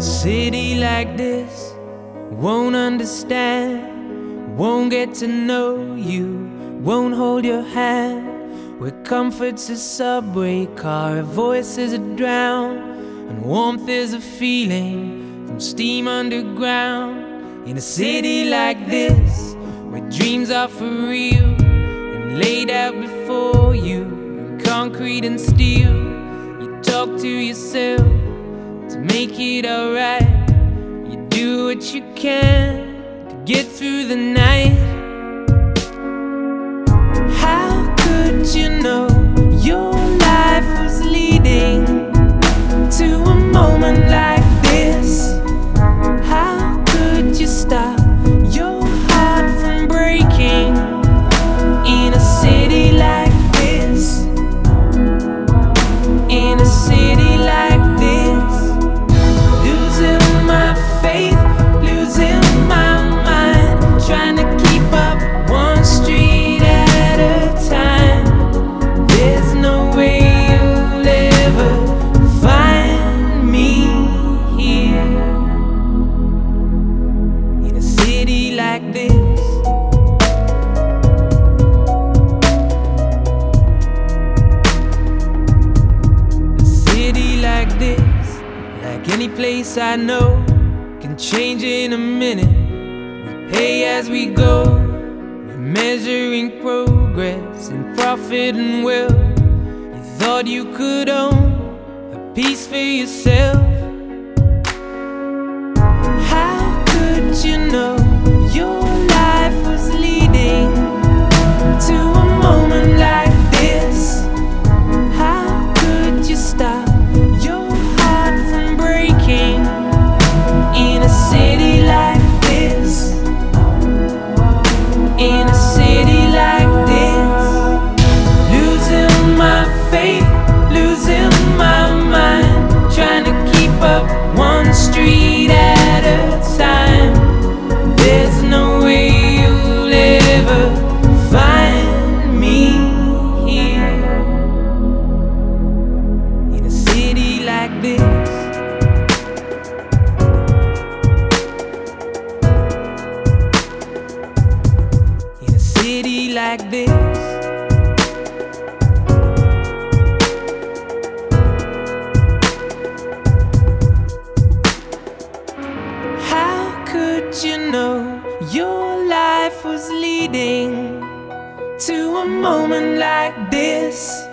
city like this won't understand, won't get to know you, won't hold your hand. Where comfort's a subway car, voices are drowned, and warmth is a feeling from steam underground. In a city like this, where dreams are for real and laid out before you in concrete and steel, you talk to yourself make it alright. You do what you can to get through the night. Like this. A city like this, like any place I know, can change in a minute. We pay as we go, we're measuring progress and profit and wealth. You thought you could own a piece for yourself. Like this. How could you know your life was leading to a moment like this?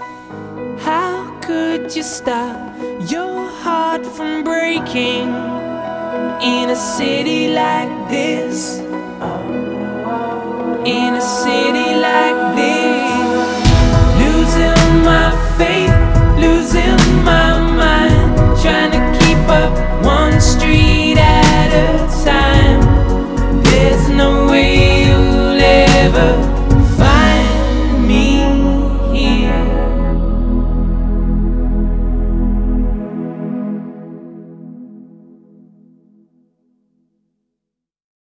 How could you stop your heart from breaking in a city like this? In a